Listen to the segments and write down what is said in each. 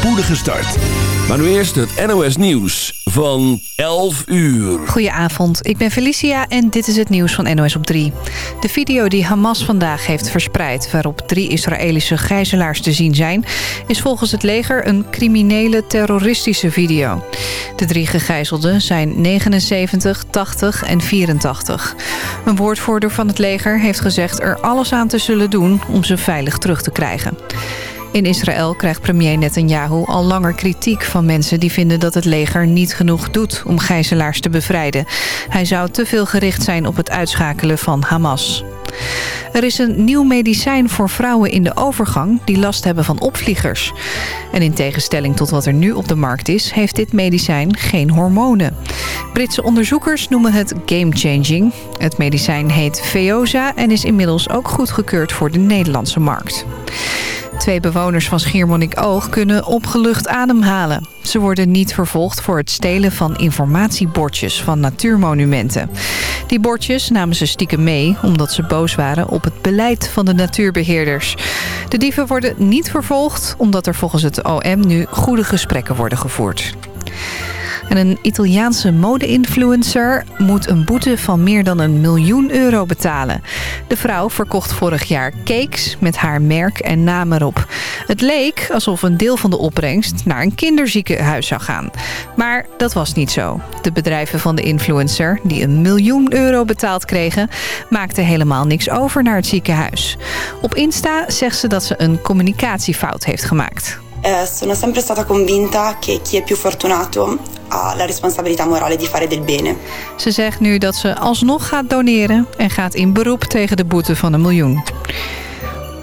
spoedige start. Maar nu eerst het NOS Nieuws van 11 uur. Goedenavond, ik ben Felicia en dit is het nieuws van NOS op 3. De video die Hamas vandaag heeft verspreid... waarop drie Israëlische gijzelaars te zien zijn... is volgens het leger een criminele terroristische video. De drie gegijzelden zijn 79, 80 en 84. Een woordvoerder van het leger heeft gezegd er alles aan te zullen doen... om ze veilig terug te krijgen. In Israël krijgt premier Netanyahu al langer kritiek van mensen die vinden dat het leger niet genoeg doet om gijzelaars te bevrijden. Hij zou te veel gericht zijn op het uitschakelen van Hamas. Er is een nieuw medicijn voor vrouwen in de overgang die last hebben van opvliegers. En in tegenstelling tot wat er nu op de markt is, heeft dit medicijn geen hormonen. Britse onderzoekers noemen het game-changing. Het medicijn heet Veoza en is inmiddels ook goedgekeurd voor de Nederlandse markt. Twee bewoners van Schiermonnikoog kunnen opgelucht ademhalen. Ze worden niet vervolgd voor het stelen van informatiebordjes van natuurmonumenten. Die bordjes namen ze stiekem mee omdat ze boos waren op het beleid van de natuurbeheerders. De dieven worden niet vervolgd omdat er volgens het OM nu goede gesprekken worden gevoerd. En een Italiaanse mode-influencer moet een boete van meer dan een miljoen euro betalen. De vrouw verkocht vorig jaar cakes met haar merk en naam erop. Het leek alsof een deel van de opbrengst naar een kinderziekenhuis zou gaan. Maar dat was niet zo. De bedrijven van de influencer, die een miljoen euro betaald kregen... maakten helemaal niks over naar het ziekenhuis. Op Insta zegt ze dat ze een communicatiefout heeft gemaakt. Eh, sono sempre stata convinta che chi è più fortunato ha la responsabilità morale di fare del bene. Ze zegt nu dat ze alsnog gaat doneren en gaat in beroep tegen de boete van een miljoen.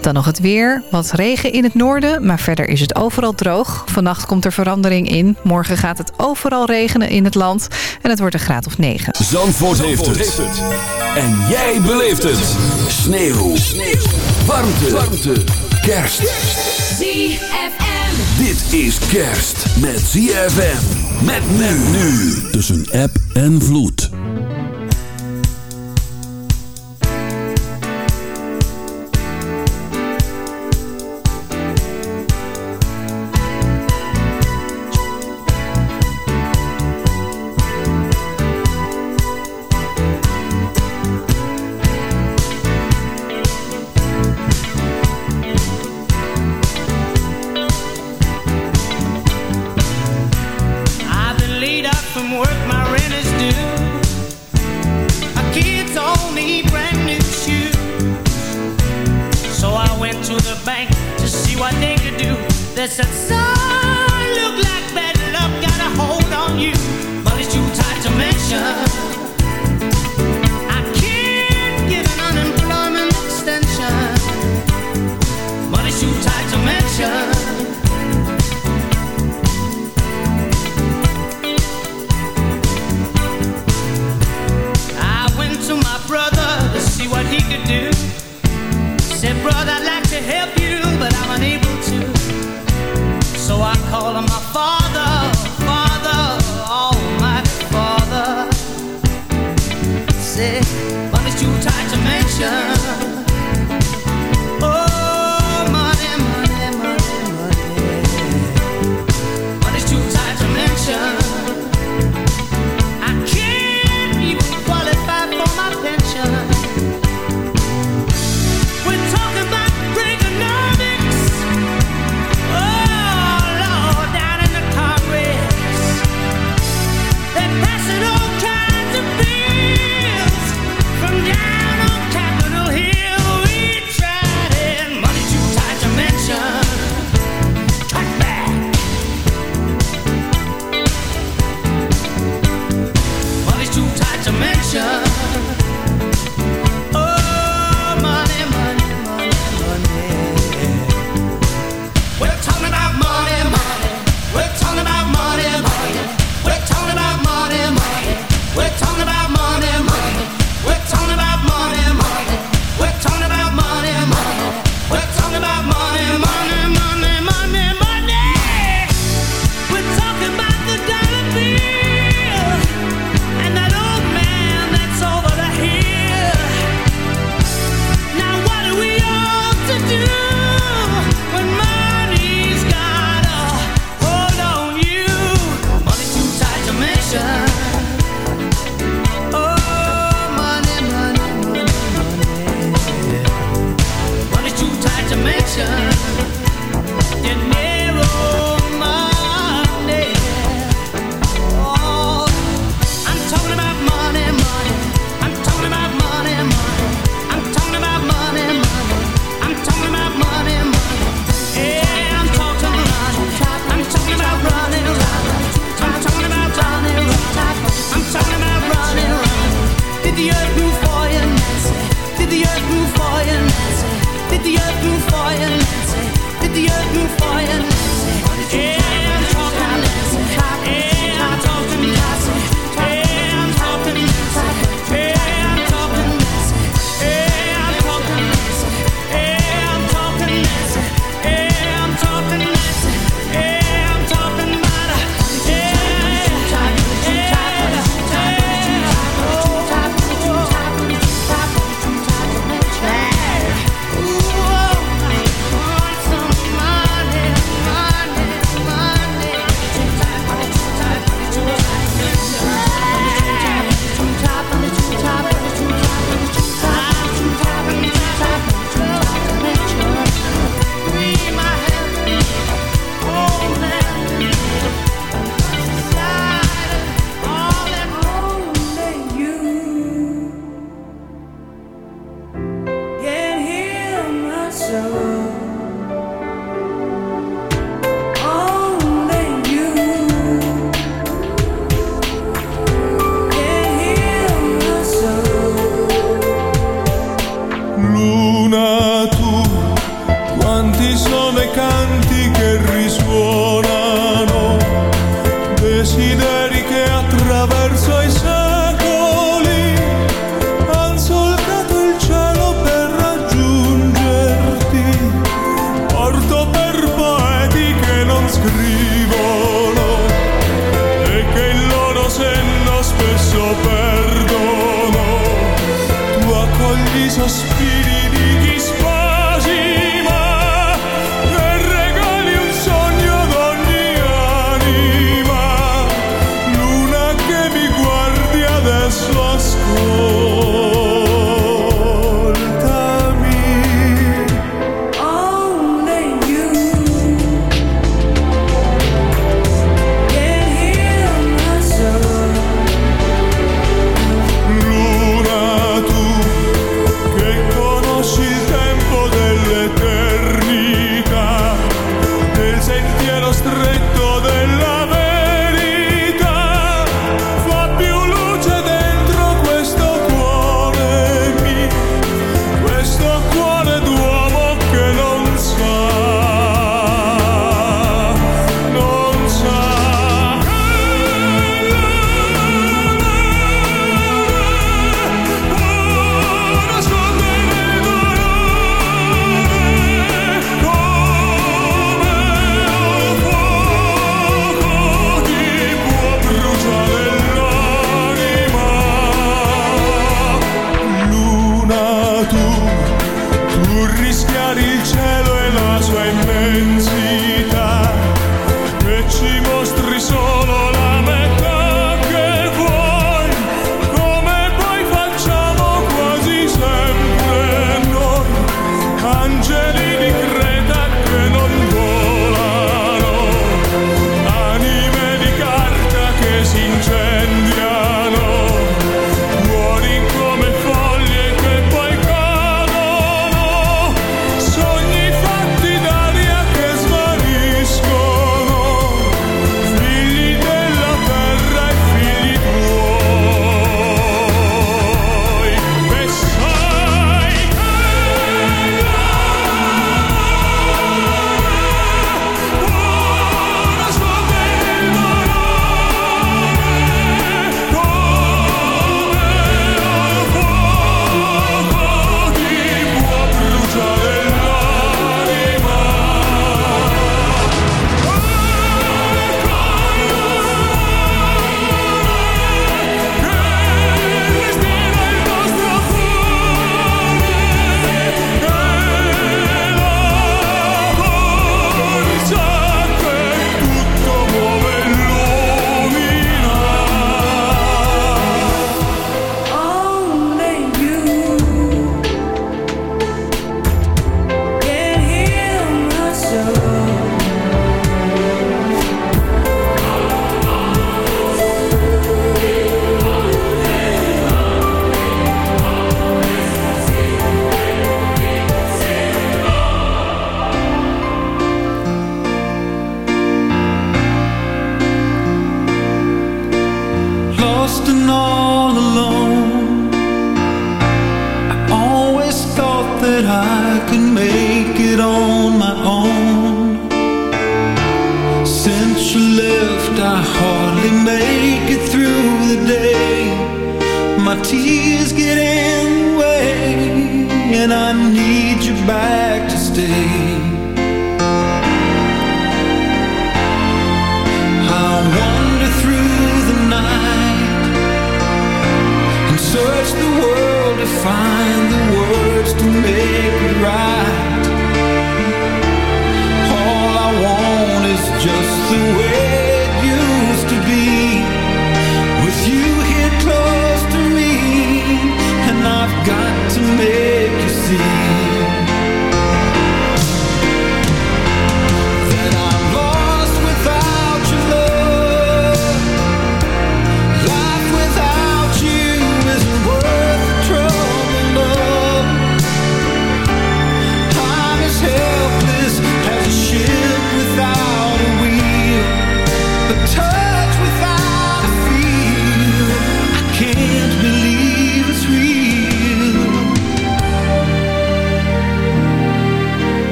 Dan nog het weer. Wat regen in het noorden, maar verder is het overal droog. Vannacht komt er verandering in. Morgen gaat het overal regenen in het land. En het wordt een graad of 9. Zandvoort, heeft, het. En jij beleeft het. Sneeuw. Sneeuw. Warmte. Warmte. Kerst. ZFM. Dit is kerst met ZFM. Met nu. Tussen app en vloed.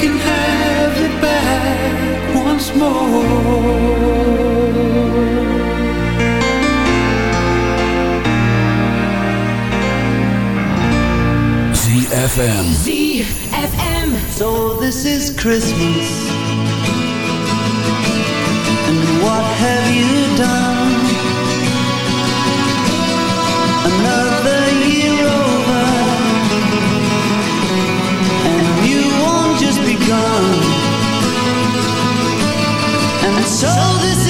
can have it back once more. ZFM. ZFM. So this is Christmas. And what have you done? gone. And so this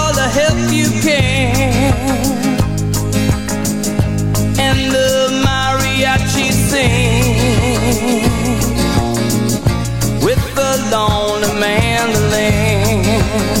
the help you can. And the mariachi sing with the lonely mandolin.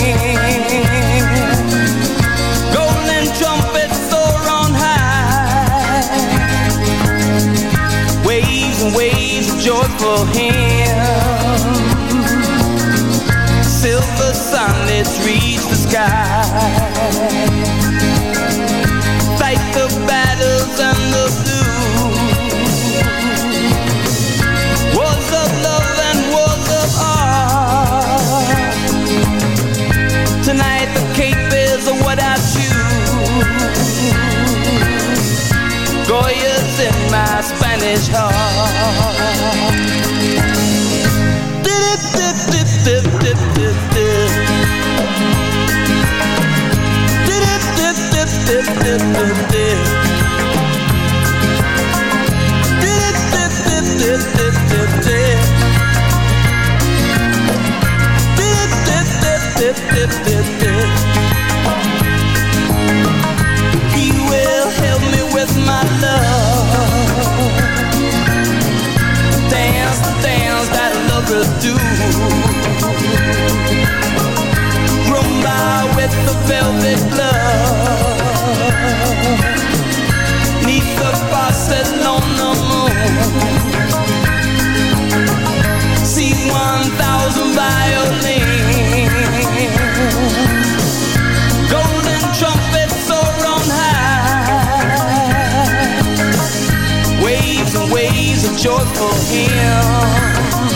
velvet glove Neath the faucet on the moon See 1,000 violins. Golden trumpets soar on high. Waves and waves of joyful hymns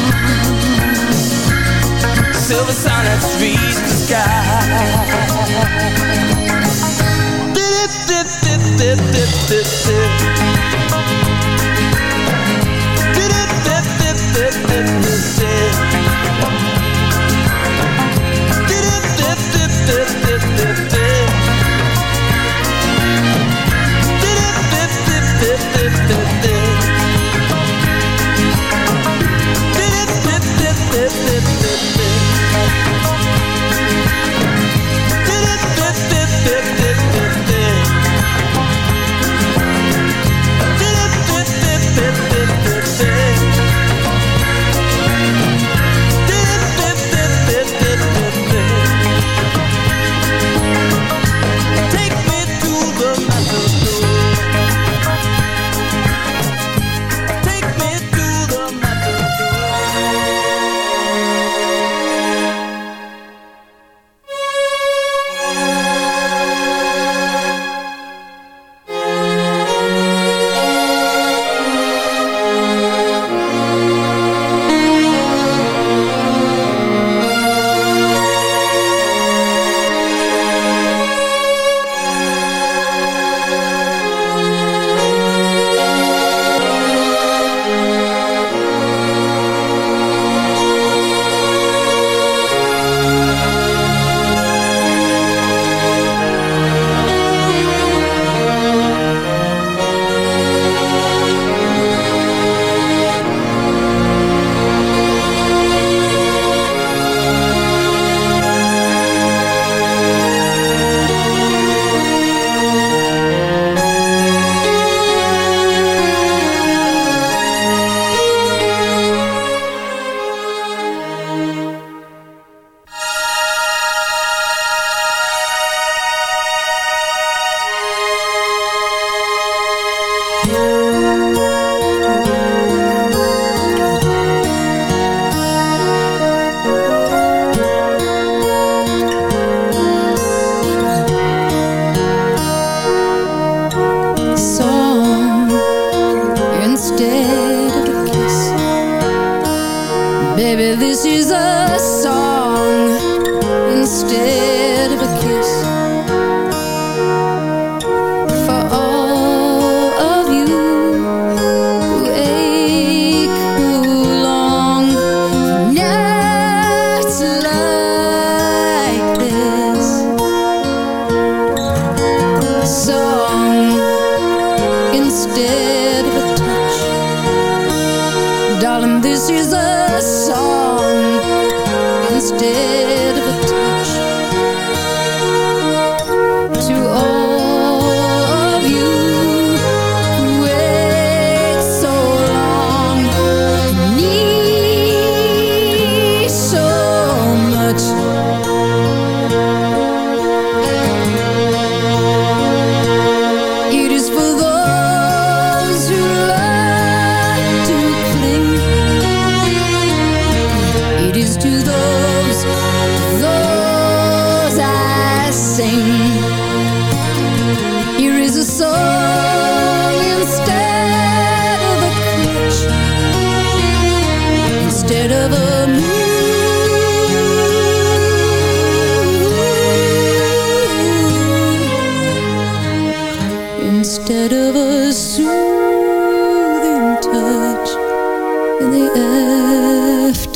Silver sonnets read sky.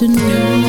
Afternoon.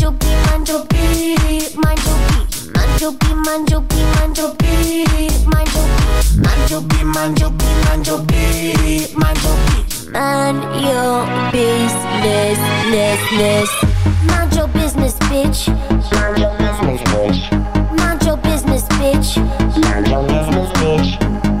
mind your business, ness, ness. Mind your business, bitch. Mind your business, bitch. Mind your business, bitch. Mind your business, bitch.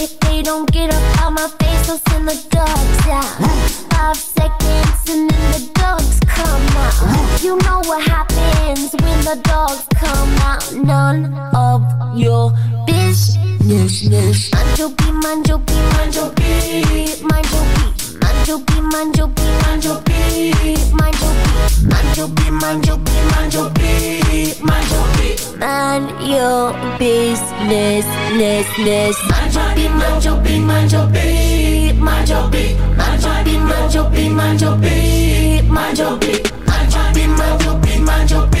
If they don't get up out my face, I'll send the dogs out. Five seconds and then the dogs come out. You know what happens when the dogs come out. None of your business. Mind your beat, mind your beat, mind your beat, mind your beat. Mind your beat, mind your beat, mind your beat, mind your beat. Mind your business, ness, ness. Mind your beat, mind your beat, mind your beat, mind your beat. Mind your beat, mind your beat, mind your beat, mind your beat. Mind your beat, mind your beat,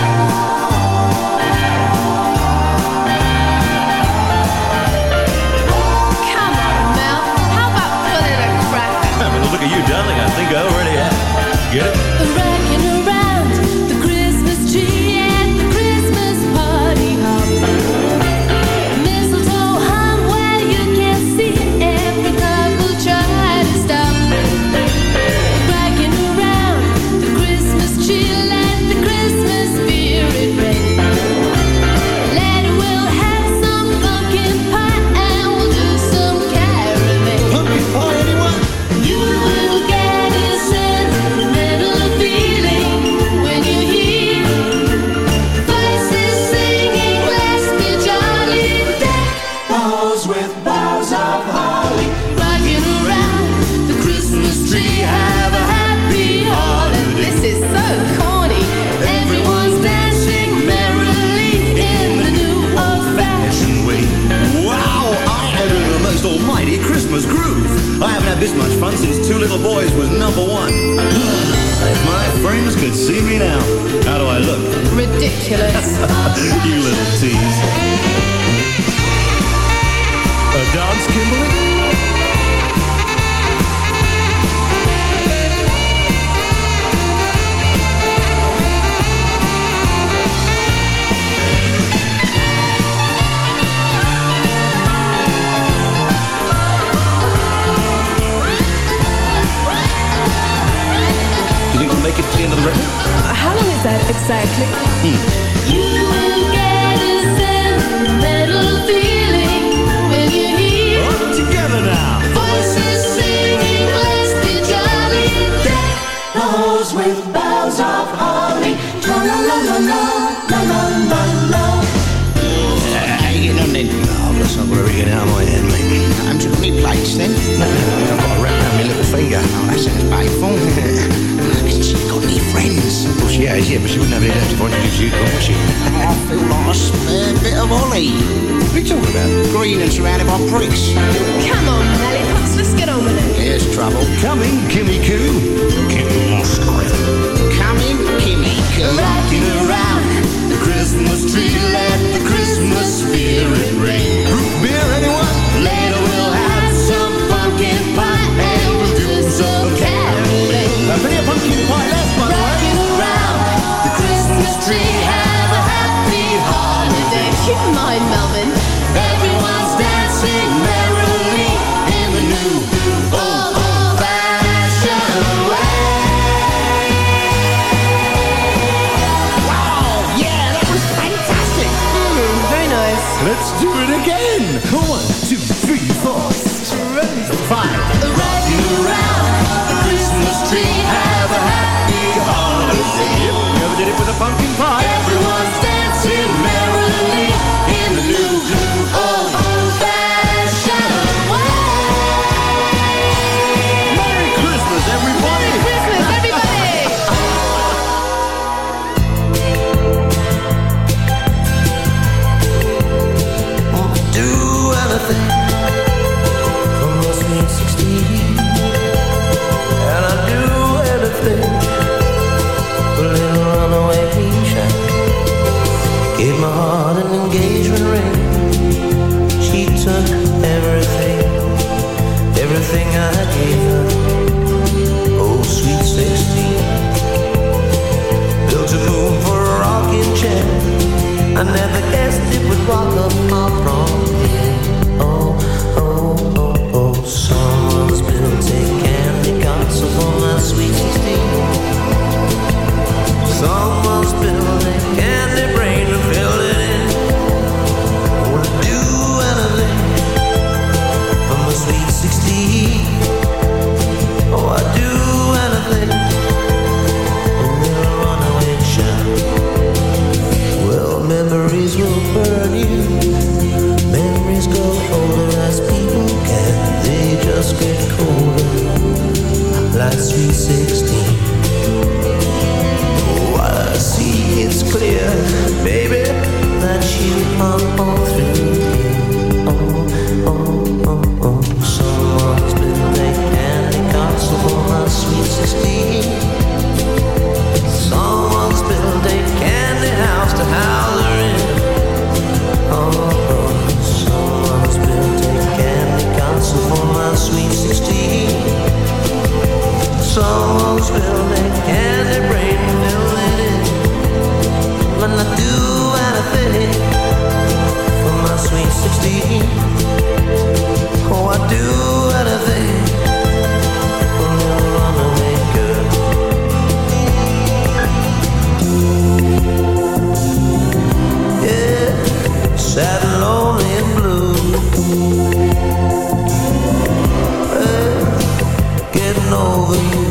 Boughs of holly. La la la la la la la la la. How you getting on then? Oh, that's not going to get out of my head, mate. I'm to me plates then. I've got a wrap around my little finger. Oh, that sounds painful. Has she got any friends? Well, she has, yeah, but she wouldn't have any left if I introduced you to her, would she? I feel like a spare bit of Ollie. What are you talking about? Green and surrounded by pricks. Come on, Lollipops, let's get on with it. Here's trouble. Coming, Kimmy Coo. Kimmy Musgrave. Rocking around The Christmas tree, let the Christmas spirit pumpkin pie. Over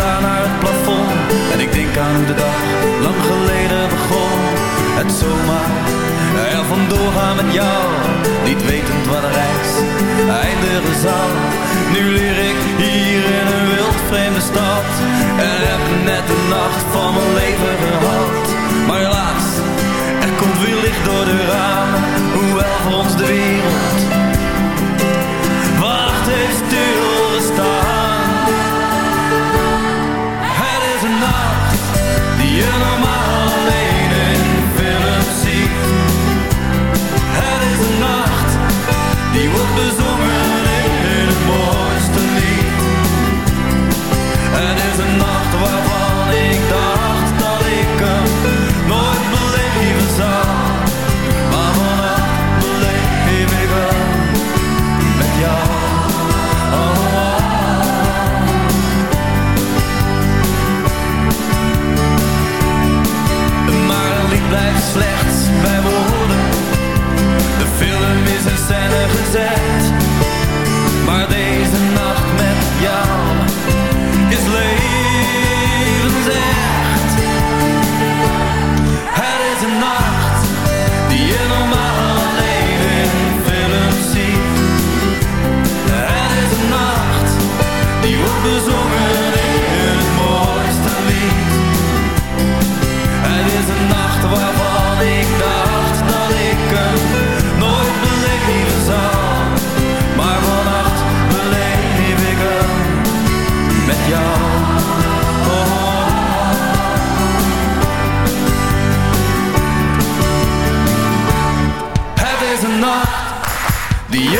Sta naar het plafond en ik denk aan de dag lang geleden begon. Het zomaar er vandoor gaan met jou, niet wetend wat de reis eindigen zal. Nu leer ik hier in een wild vreemde stad en heb net de nacht van mijn leven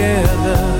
together.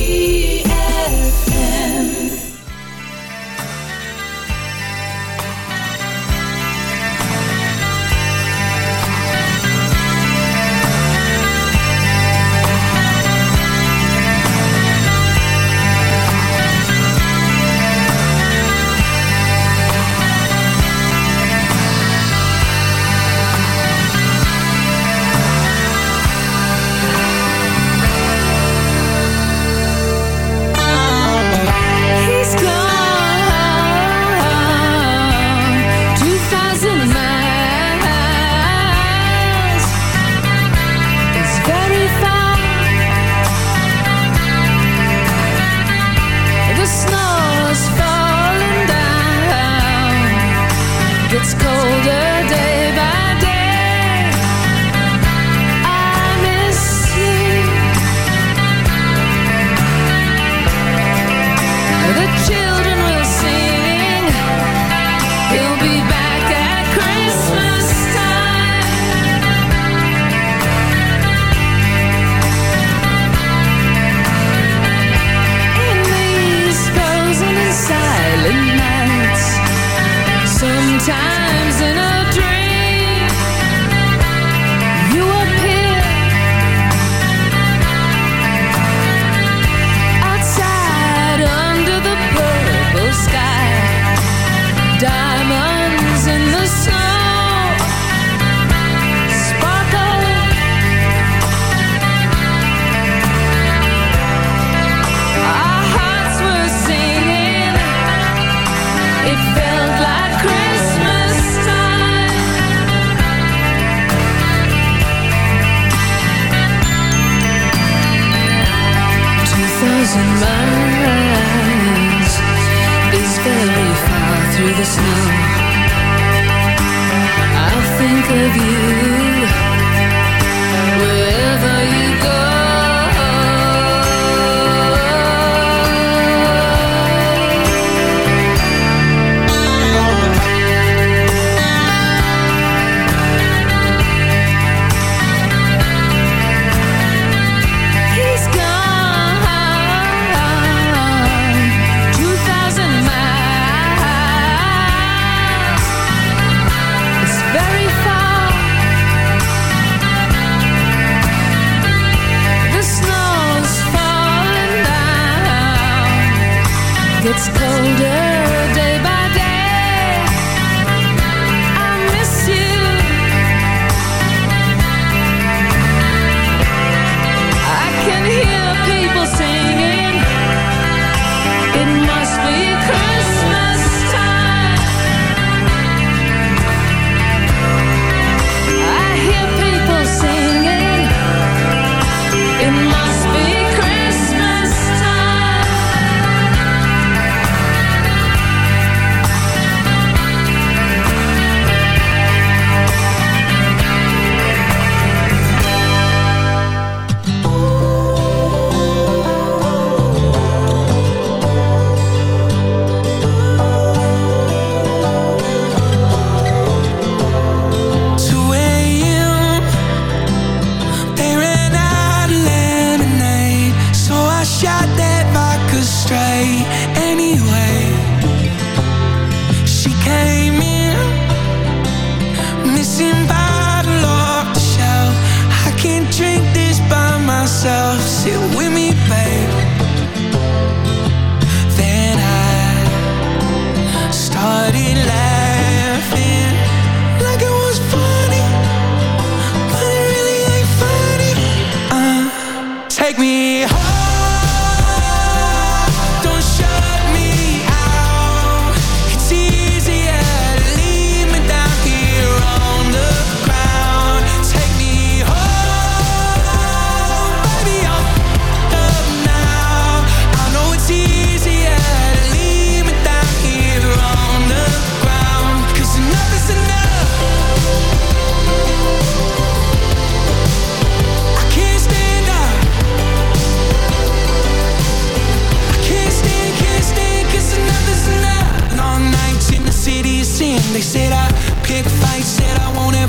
Take me home.